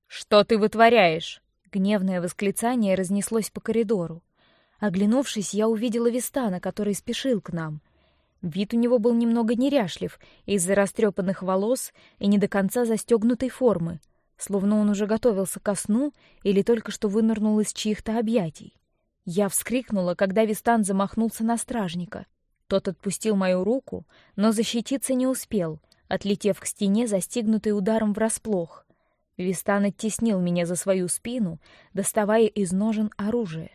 Что ты вытворяешь? Гневное восклицание разнеслось по коридору. Оглянувшись, я увидела Вистана, который спешил к нам. Вид у него был немного неряшлив из-за растрепанных волос и не до конца застегнутой формы, словно он уже готовился ко сну или только что вынырнул из чьих-то объятий. Я вскрикнула, когда Вистан замахнулся на стражника. Тот отпустил мою руку, но защититься не успел, отлетев к стене, застигнутый ударом врасплох. Вистан оттеснил меня за свою спину, доставая из ножен оружие.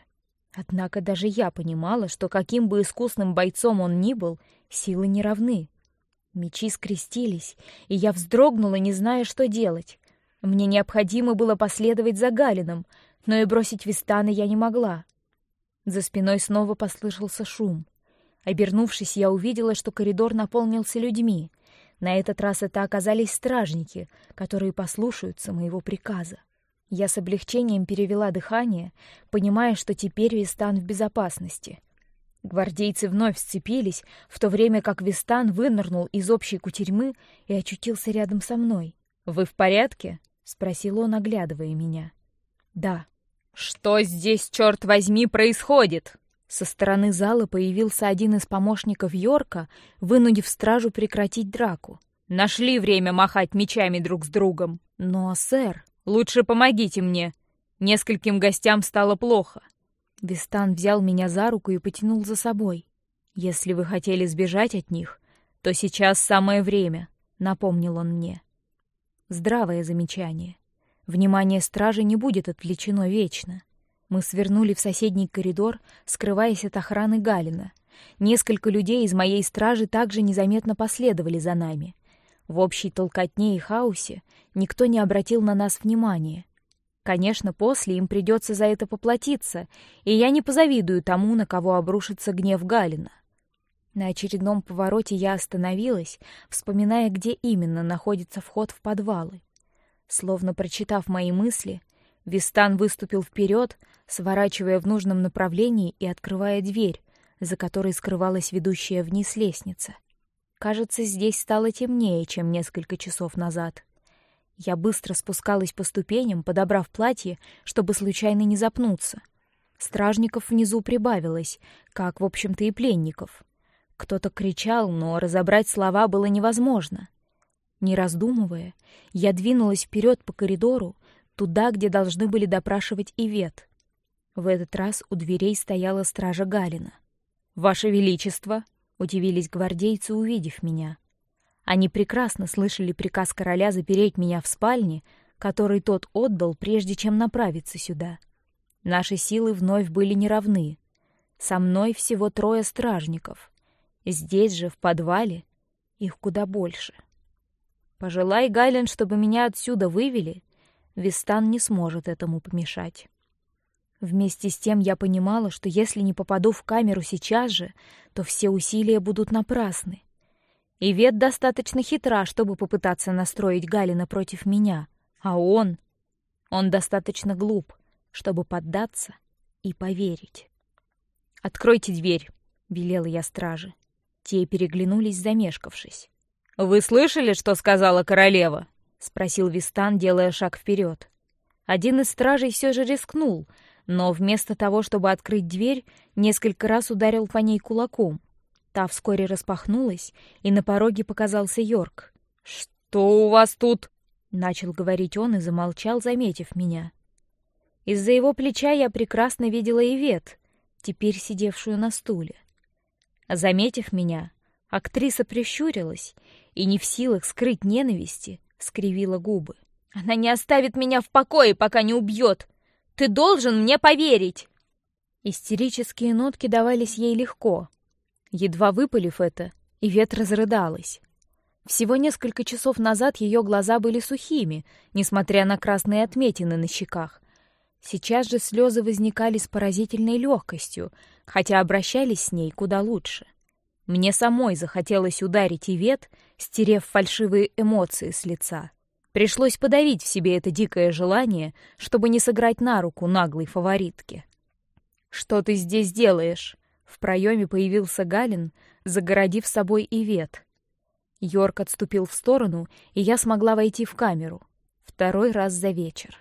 Однако даже я понимала, что каким бы искусным бойцом он ни был, силы не равны. Мечи скрестились, и я вздрогнула, не зная, что делать. Мне необходимо было последовать за Галином, но и бросить Вистана я не могла. За спиной снова послышался шум. Обернувшись, я увидела, что коридор наполнился людьми. На этот раз это оказались стражники, которые послушаются моего приказа. Я с облегчением перевела дыхание, понимая, что теперь Вистан в безопасности. Гвардейцы вновь сцепились, в то время как Вистан вынырнул из общей кутерьмы и очутился рядом со мной. Вы в порядке? – спросил он, оглядывая меня. Да. Что здесь, черт возьми, происходит? Со стороны зала появился один из помощников Йорка, вынудив стражу прекратить драку. Нашли время махать мечами друг с другом. Но, сэр, лучше помогите мне. Нескольким гостям стало плохо. Вистан взял меня за руку и потянул за собой. Если вы хотели сбежать от них, то сейчас самое время, напомнил он мне. Здравое замечание. Внимание стражи не будет отвлечено вечно. Мы свернули в соседний коридор, скрываясь от охраны Галина. Несколько людей из моей стражи также незаметно последовали за нами. В общей толкотне и хаосе никто не обратил на нас внимания. Конечно, после им придется за это поплатиться, и я не позавидую тому, на кого обрушится гнев Галина. На очередном повороте я остановилась, вспоминая, где именно находится вход в подвалы. Словно прочитав мои мысли, Вистан выступил вперед, сворачивая в нужном направлении и открывая дверь, за которой скрывалась ведущая вниз лестница. Кажется, здесь стало темнее, чем несколько часов назад. Я быстро спускалась по ступеням, подобрав платье, чтобы случайно не запнуться. Стражников внизу прибавилось, как, в общем-то, и пленников. Кто-то кричал, но разобрать слова было невозможно. Не раздумывая, я двинулась вперед по коридору, туда, где должны были допрашивать Ивет. В этот раз у дверей стояла стража Галина. Ваше величество, удивились гвардейцы, увидев меня. Они прекрасно слышали приказ короля запереть меня в спальне, который тот отдал, прежде чем направиться сюда. Наши силы вновь были неравны. Со мной всего трое стражников. Здесь же, в подвале, их куда больше. Пожелай, Гайлен, чтобы меня отсюда вывели, Вистан не сможет этому помешать. Вместе с тем я понимала, что если не попаду в камеру сейчас же, то все усилия будут напрасны. И Вет достаточно хитра, чтобы попытаться настроить Галина против меня, а он, он достаточно глуп, чтобы поддаться и поверить. Откройте дверь, велела я страже. Те переглянулись, замешкавшись. Вы слышали, что сказала королева? Спросил Вистан, делая шаг вперед. Один из стражей все же рискнул, но вместо того, чтобы открыть дверь, несколько раз ударил по ней кулаком. Та вскоре распахнулась, и на пороге показался Йорк. Что у вас тут? начал говорить он и замолчал, заметив меня. Из-за его плеча я прекрасно видела Ивет, теперь сидевшую на стуле. Заметив меня, актриса прищурилась и не в силах скрыть ненависти, скривила губы. Она не оставит меня в покое, пока не убьет. Ты должен мне поверить. Истерические нотки давались ей легко. Едва выпалив это, и ветра разрыдалась. Всего несколько часов назад ее глаза были сухими, несмотря на красные отметины на щеках. Сейчас же слезы возникали с поразительной легкостью, хотя обращались с ней куда лучше. Мне самой захотелось ударить Ивет, стерев фальшивые эмоции с лица. Пришлось подавить в себе это дикое желание, чтобы не сыграть на руку наглой фаворитке. Что ты здесь делаешь? В проеме появился Галин, загородив собой Ивет. Йорк отступил в сторону, и я смогла войти в камеру. Второй раз за вечер.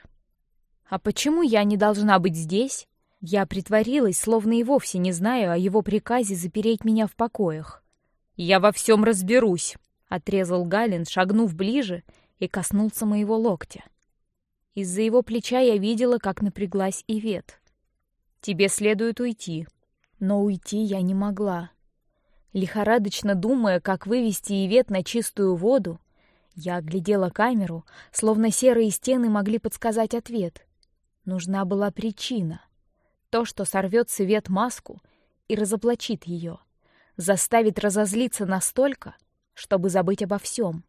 А почему я не должна быть здесь? Я притворилась, словно и вовсе не знаю о его приказе запереть меня в покоях. Я во всем разберусь, отрезал Галин, шагнув ближе и коснулся моего локтя. Из-за его плеча я видела, как напряглась Ивет. Тебе следует уйти, но уйти я не могла. Лихорадочно думая, как вывести Ивет на чистую воду, я оглядела камеру, словно серые стены могли подсказать ответ. Нужна была причина — то, что сорвет свет маску и разоблачит ее, заставит разозлиться настолько, чтобы забыть обо всем.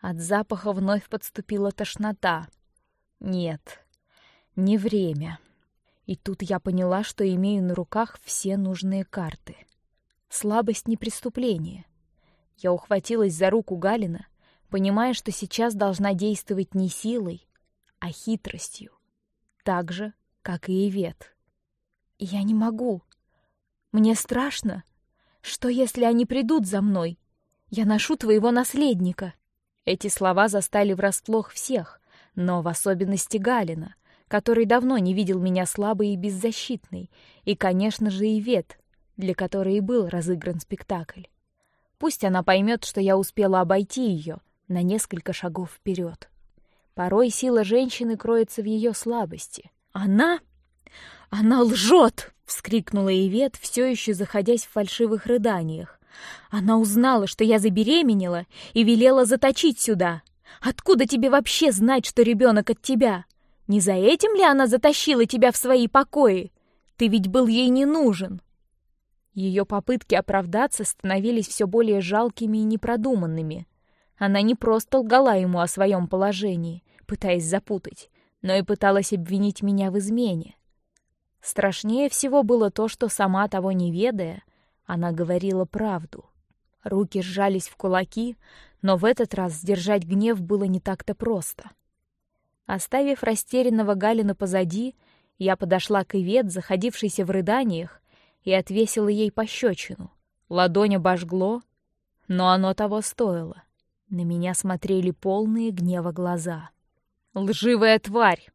От запаха вновь подступила тошнота. Нет, не время. И тут я поняла, что имею на руках все нужные карты. Слабость не преступление. Я ухватилась за руку Галина, понимая, что сейчас должна действовать не силой, а хитростью, так же, как и Ивет. Я не могу. Мне страшно. Что если они придут за мной? Я ношу твоего наследника. Эти слова застали врасплох всех, но в особенности Галина, который давно не видел меня слабой и беззащитной, и, конечно же, и Вет, для которой и был разыгран спектакль. Пусть она поймет, что я успела обойти ее на несколько шагов вперед. Порой сила женщины кроется в ее слабости. Она «Она лжет!» — вскрикнула Ивет, все еще заходясь в фальшивых рыданиях. «Она узнала, что я забеременела, и велела заточить сюда. Откуда тебе вообще знать, что ребенок от тебя? Не за этим ли она затащила тебя в свои покои? Ты ведь был ей не нужен!» Ее попытки оправдаться становились все более жалкими и непродуманными. Она не просто лгала ему о своем положении, пытаясь запутать, но и пыталась обвинить меня в измене. Страшнее всего было то, что сама того не ведая, она говорила правду. Руки сжались в кулаки, но в этот раз сдержать гнев было не так-то просто. Оставив растерянного Галина позади, я подошла к Ивет, заходившейся в рыданиях, и отвесила ей пощечину. Ладонь обожгло, но оно того стоило. На меня смотрели полные гнева глаза. Лживая тварь!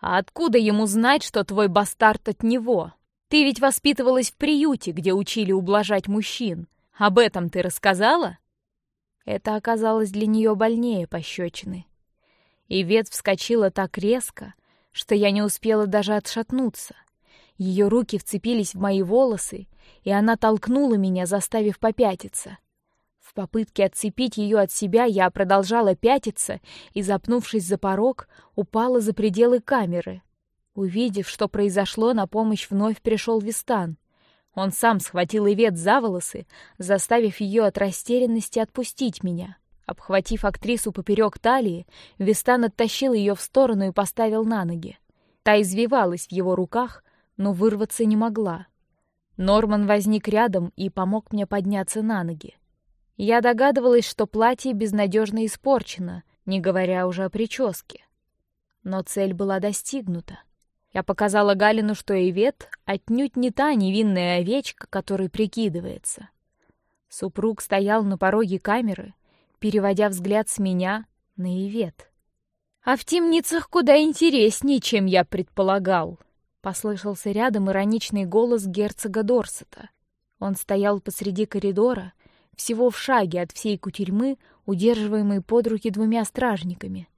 А откуда ему знать, что твой бастард от него? Ты ведь воспитывалась в приюте, где учили ублажать мужчин. Об этом ты рассказала? Это оказалось для нее больнее пощечины. И вет вскочила так резко, что я не успела даже отшатнуться. Ее руки вцепились в мои волосы, и она толкнула меня, заставив попятиться. В попытке отцепить ее от себя я продолжала пятиться и, запнувшись за порог, упала за пределы камеры. Увидев, что произошло, на помощь вновь пришел Вистан. Он сам схватил Ивет за волосы, заставив ее от растерянности отпустить меня. Обхватив актрису поперек талии, Вистан оттащил ее в сторону и поставил на ноги. Та извивалась в его руках, но вырваться не могла. Норман возник рядом и помог мне подняться на ноги. Я догадывалась, что платье безнадежно испорчено, не говоря уже о прическе. Но цель была достигнута. Я показала Галину, что Ивет отнюдь не та невинная овечка, которой прикидывается. Супруг стоял на пороге камеры, переводя взгляд с меня на Ивет. А в темницах куда интереснее, чем я предполагал. Послышался рядом ироничный голос герцога Дорсета. Он стоял посреди коридора, всего в шаге от всей кутерьмы, удерживаемой под руки двумя стражниками.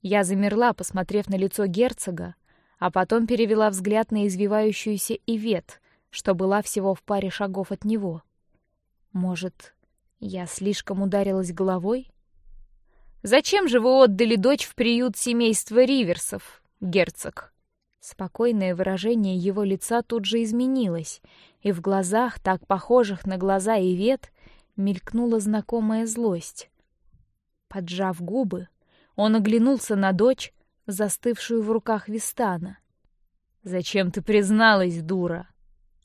Я замерла, посмотрев на лицо герцога, а потом перевела взгляд на извивающуюся Ивет, что была всего в паре шагов от него. Может, я слишком ударилась головой? Зачем же вы отдали дочь в приют семейства Риверсов, герцог? Спокойное выражение его лица тут же изменилось, и в глазах, так похожих на глаза Ивет, мелькнула знакомая злость. Поджав губы, он оглянулся на дочь, застывшую в руках Вистана. «Зачем ты призналась, дура?»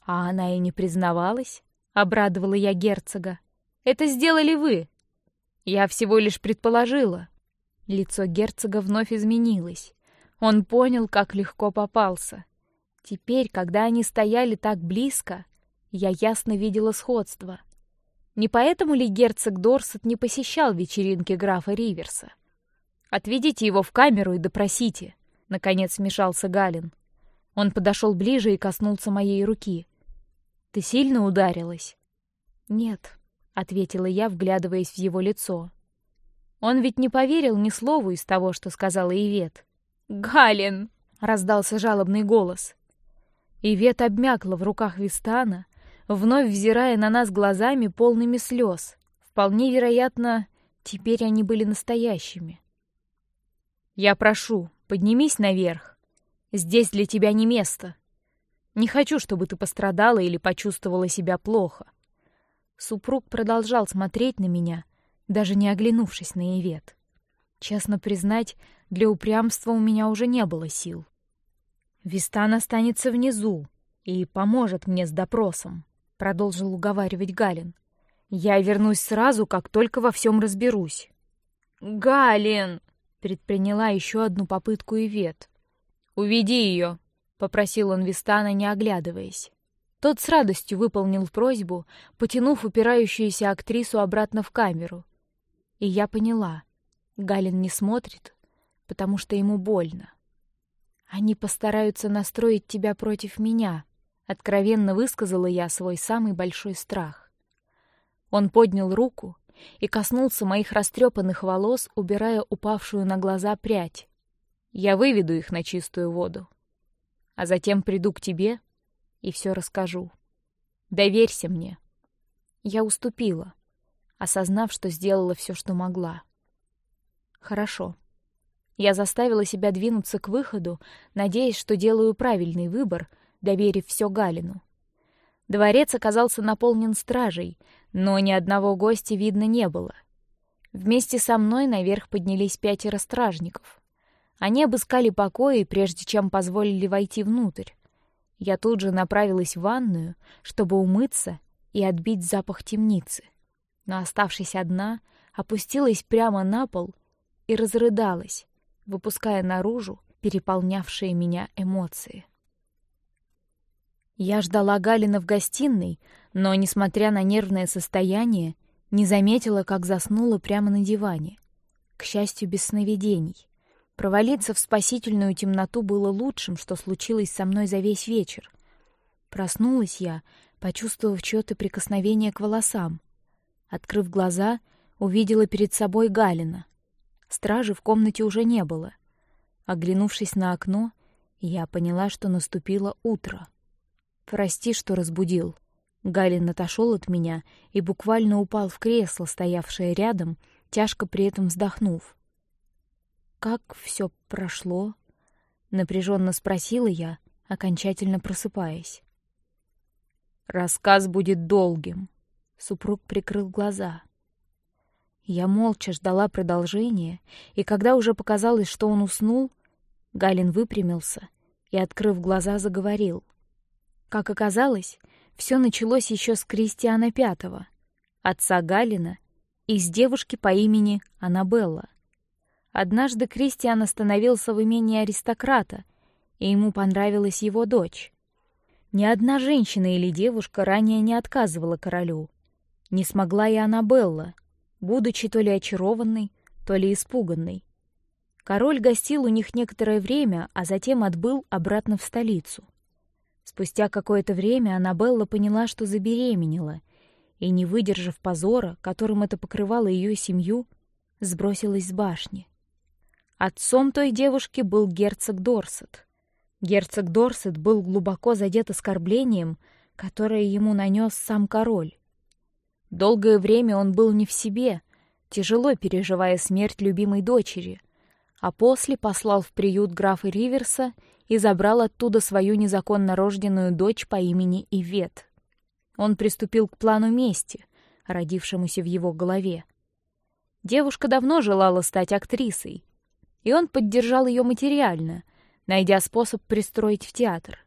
«А она и не признавалась», — обрадовала я герцога. «Это сделали вы. Я всего лишь предположила». Лицо герцога вновь изменилось. Он понял, как легко попался. Теперь, когда они стояли так близко, я ясно видела сходство. Не поэтому ли герцог Дорсет не посещал вечеринки графа Риверса? Отведите его в камеру и допросите. Наконец вмешался Галин. Он подошел ближе и коснулся моей руки. Ты сильно ударилась? Нет, ответила я, вглядываясь в его лицо. Он ведь не поверил ни слову из того, что сказала Ивет. Галин! раздался жалобный голос. Ивет обмякла в руках Вистана, вновь взирая на нас глазами полными слез. Вполне вероятно, теперь они были настоящими. Я прошу, поднимись наверх. Здесь для тебя не место. Не хочу, чтобы ты пострадала или почувствовала себя плохо. Супруг продолжал смотреть на меня, даже не оглянувшись на Ивет. Честно признать, для упрямства у меня уже не было сил. Вистан останется внизу и поможет мне с допросом, продолжил уговаривать Галин. Я вернусь сразу, как только во всем разберусь. Галин, предприняла еще одну попытку Ивет. «Уведи ее!» — попросил он Вистана, не оглядываясь. Тот с радостью выполнил просьбу, потянув упирающуюся актрису обратно в камеру. И я поняла, Галин не смотрит, потому что ему больно. Они постараются настроить тебя против меня, откровенно высказала я свой самый большой страх. Он поднял руку, и коснулся моих растрепанных волос, убирая упавшую на глаза прядь. Я выведу их на чистую воду, а затем приду к тебе и все расскажу. Доверься мне. Я уступила, осознав, что сделала все, что могла. Хорошо. Я заставила себя двинуться к выходу, надеясь, что делаю правильный выбор, доверив все Галину. Дворец оказался наполнен стражей, но ни одного гостя видно не было. Вместе со мной наверх поднялись пятеро стражников. Они обыскали покои, прежде чем позволили войти внутрь. Я тут же направилась в ванную, чтобы умыться и отбить запах темницы. Но оставшись одна, опустилась прямо на пол и разрыдалась, выпуская наружу переполнявшие меня эмоции. Я ждала Галина в гостиной, но, несмотря на нервное состояние, не заметила, как заснула прямо на диване. К счастью, без сновидений. Провалиться в спасительную темноту было лучшим, что случилось со мной за весь вечер. Проснулась я, почувствовав чье-то прикосновение к волосам. Открыв глаза, увидела перед собой Галина. Стражи в комнате уже не было. Оглянувшись на окно, я поняла, что наступило утро. Прости, что разбудил. Галин отошел от меня и буквально упал в кресло, стоявшее рядом, тяжко при этом вздохнув. Как все прошло? Напряженно спросила я, окончательно просыпаясь. Рассказ будет долгим. Супруг прикрыл глаза. Я молча ждала продолжения, и когда уже показалось, что он уснул, Галин выпрямился и, открыв глаза, заговорил. Как оказалось, все началось еще с Кристиана Пятого, отца Галина, и с девушки по имени Анабелла. Однажды Кристиан остановился в имении аристократа, и ему понравилась его дочь. Ни одна женщина или девушка ранее не отказывала королю. Не смогла и Анабелла, будучи то ли очарованной, то ли испуганной. Король гостил у них некоторое время, а затем отбыл обратно в столицу. Спустя какое-то время Анабелла поняла, что забеременела, и, не выдержав позора, которым это покрывало ее семью, сбросилась с башни. Отцом той девушки был герцог Дорсет. Герцог Дорсет был глубоко задет оскорблением, которое ему нанес сам король. Долгое время он был не в себе, тяжело переживая смерть любимой дочери, а после послал в приют графа Риверса и забрал оттуда свою незаконно рожденную дочь по имени Ивет. Он приступил к плану мести, родившемуся в его голове. Девушка давно желала стать актрисой, и он поддержал ее материально, найдя способ пристроить в театр.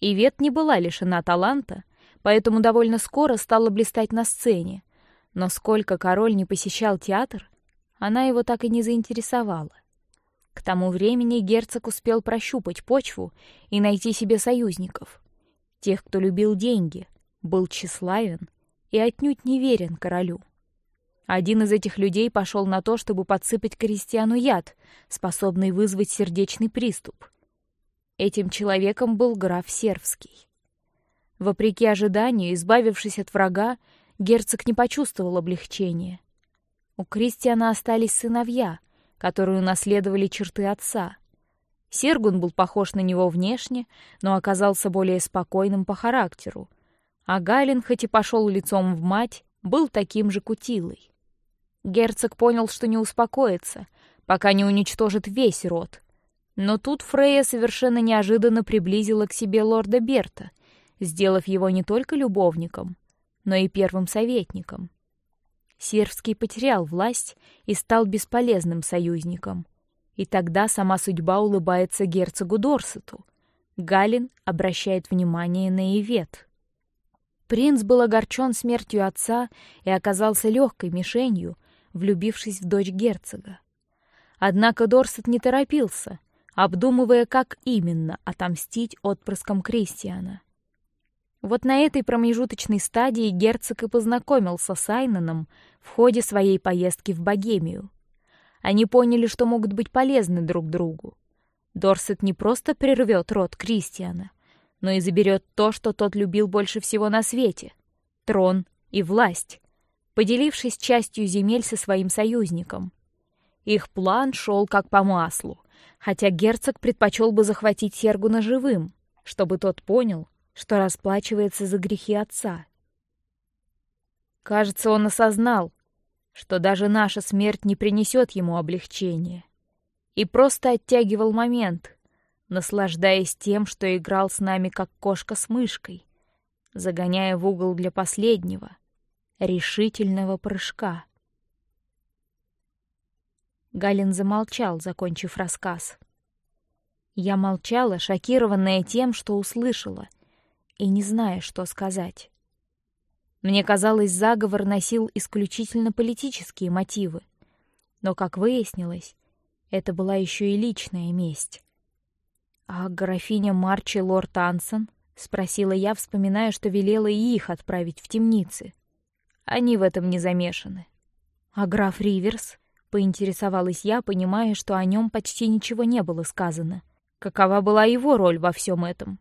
Ивет не была лишена таланта, поэтому довольно скоро стала блистать на сцене. Но сколько король не посещал театр, она его так и не заинтересовала. К тому времени герцог успел прощупать почву и найти себе союзников, тех, кто любил деньги, был тщеславен и отнюдь не верен королю. Один из этих людей пошел на то, чтобы подсыпать крестьяну яд, способный вызвать сердечный приступ. Этим человеком был граф Сервский. Вопреки ожиданию, избавившись от врага, герцог не почувствовал облегчения. У Кристиана остались сыновья, которые унаследовали черты отца. Сергун был похож на него внешне, но оказался более спокойным по характеру. А Галин, хоть и пошел лицом в мать, был таким же кутилой. Герцог понял, что не успокоится, пока не уничтожит весь род. Но тут Фрея совершенно неожиданно приблизила к себе лорда Берта, сделав его не только любовником, но и первым советником. Сервский потерял власть и стал бесполезным союзником. И тогда сама судьба улыбается герцогу Дорсету. Галин обращает внимание на Ивет. Принц был огорчен смертью отца и оказался легкой мишенью, влюбившись в дочь герцога. Однако Дорсет не торопился, обдумывая, как именно отомстить отпрыскам Кристиана. Вот на этой промежуточной стадии герцог и познакомился с Айноном в ходе своей поездки в Богемию. Они поняли, что могут быть полезны друг другу. Дорсет не просто прервет род Кристиана, но и заберет то, что тот любил больше всего на свете — трон и власть поделившись частью земель со своим союзником. Их план шел как по маслу, хотя герцог предпочел бы захватить Сергуна живым, чтобы тот понял, что расплачивается за грехи отца. Кажется, он осознал, что даже наша смерть не принесет ему облегчения, и просто оттягивал момент, наслаждаясь тем, что играл с нами как кошка с мышкой, загоняя в угол для последнего — решительного прыжка. Галин замолчал, закончив рассказ. Я молчала, шокированная тем, что услышала, и не зная, что сказать. Мне казалось, заговор носил исключительно политические мотивы, но, как выяснилось, это была еще и личная месть. А графиня Марчи лорд Ансен? спросила я, вспоминая, что велела и их отправить в темницы. Они в этом не замешаны. А граф Риверс? Поинтересовалась я, понимая, что о нем почти ничего не было сказано. Какова была его роль во всем этом?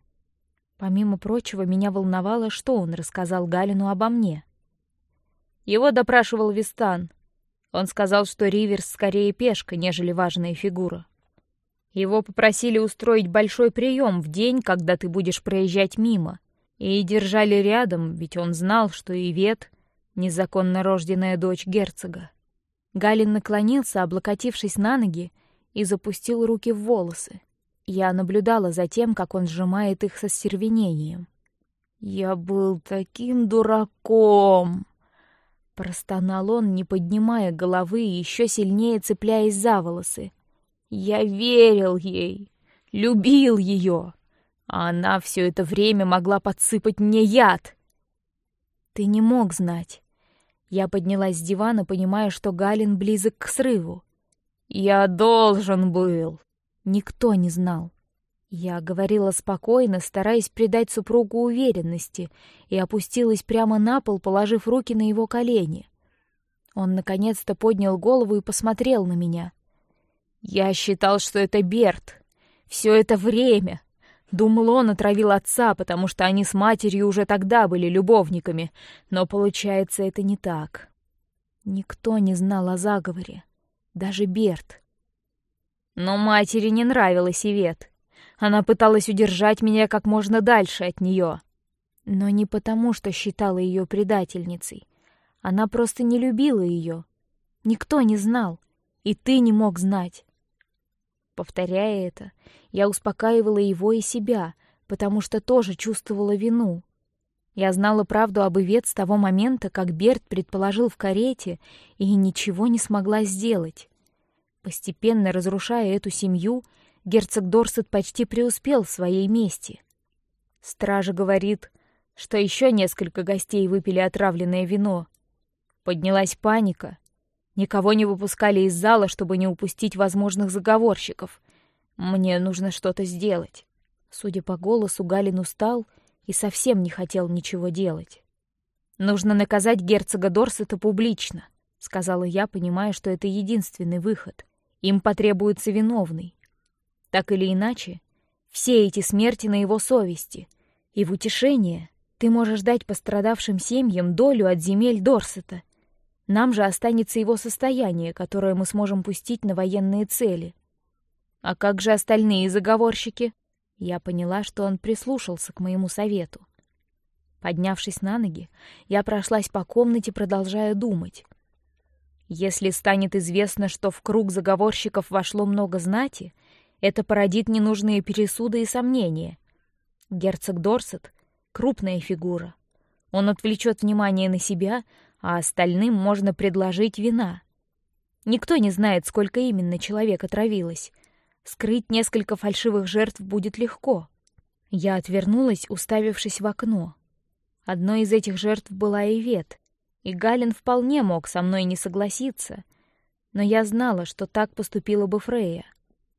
Помимо прочего, меня волновало, что он рассказал Галину обо мне. Его допрашивал Вистан. Он сказал, что Риверс скорее пешка, нежели важная фигура. Его попросили устроить большой прием в день, когда ты будешь проезжать мимо, и держали рядом, ведь он знал, что Ивет — незаконно рожденная дочь герцога. Галин наклонился, облокотившись на ноги, и запустил руки в волосы. Я наблюдала за тем, как он сжимает их со стервенением. «Я был таким дураком!» Простонал он, не поднимая головы и еще сильнее цепляясь за волосы. Я верил ей, любил ее, а она все это время могла подсыпать мне яд. Ты не мог знать. Я поднялась с дивана, понимая, что Галин близок к срыву. Я должен был. Никто не знал. Я говорила спокойно, стараясь придать супругу уверенности, и опустилась прямо на пол, положив руки на его колени. Он наконец-то поднял голову и посмотрел на меня. Я считал, что это Берт. Все это время. Думал, он отравил отца, потому что они с матерью уже тогда были любовниками. Но получается, это не так. Никто не знал о заговоре. Даже Берт. Но матери не нравилась Ивет. Она пыталась удержать меня как можно дальше от нее. Но не потому, что считала ее предательницей. Она просто не любила ее. Никто не знал, и ты не мог знать. Повторяя это, я успокаивала его и себя, потому что тоже чувствовала вину. Я знала правду об Ивет с того момента, как Берт предположил в карете, и ничего не смогла сделать. Постепенно разрушая эту семью, герцог Дорсет почти преуспел в своей мести. Стража говорит, что еще несколько гостей выпили отравленное вино. Поднялась паника, Никого не выпускали из зала, чтобы не упустить возможных заговорщиков. Мне нужно что-то сделать. Судя по голосу, Галин устал и совсем не хотел ничего делать. Нужно наказать герцога Дорсета публично, сказала я, понимая, что это единственный выход. Им потребуется виновный. Так или иначе, все эти смерти на его совести, и в утешение ты можешь дать пострадавшим семьям долю от земель Дорсета — нам же останется его состояние, которое мы сможем пустить на военные цели. А как же остальные заговорщики? Я поняла, что он прислушался к моему совету. Поднявшись на ноги, я прошлась по комнате, продолжая думать. Если станет известно, что в круг заговорщиков вошло много знати, это породит ненужные пересуды и сомнения. Герцог Дорсет — крупная фигура. Он отвлечет внимание на себя, а остальным можно предложить вина. Никто не знает, сколько именно человек отравилось. Скрыть несколько фальшивых жертв будет легко. Я отвернулась, уставившись в окно. Одной из этих жертв была Ивет, и Галин вполне мог со мной не согласиться, но я знала, что так поступила бы Фрея,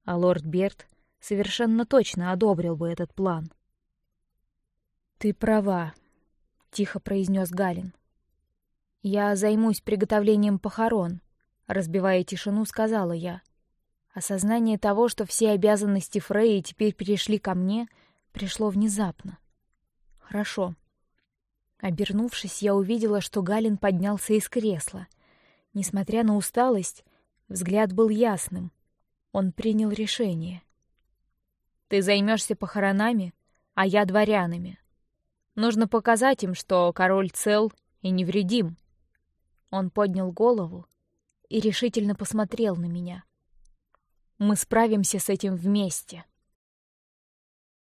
а лорд Берт совершенно точно одобрил бы этот план. Ты права, тихо произнес Галин. Я займусь приготовлением похорон, разбивая тишину, сказала я. Осознание того, что все обязанности Фрейи теперь перешли ко мне, пришло внезапно. Хорошо. Обернувшись, я увидела, что Галин поднялся из кресла. Несмотря на усталость, взгляд был ясным. Он принял решение. Ты займешься похоронами, а я дворянами. Нужно показать им, что король цел и невредим. Он поднял голову и решительно посмотрел на меня. Мы справимся с этим вместе.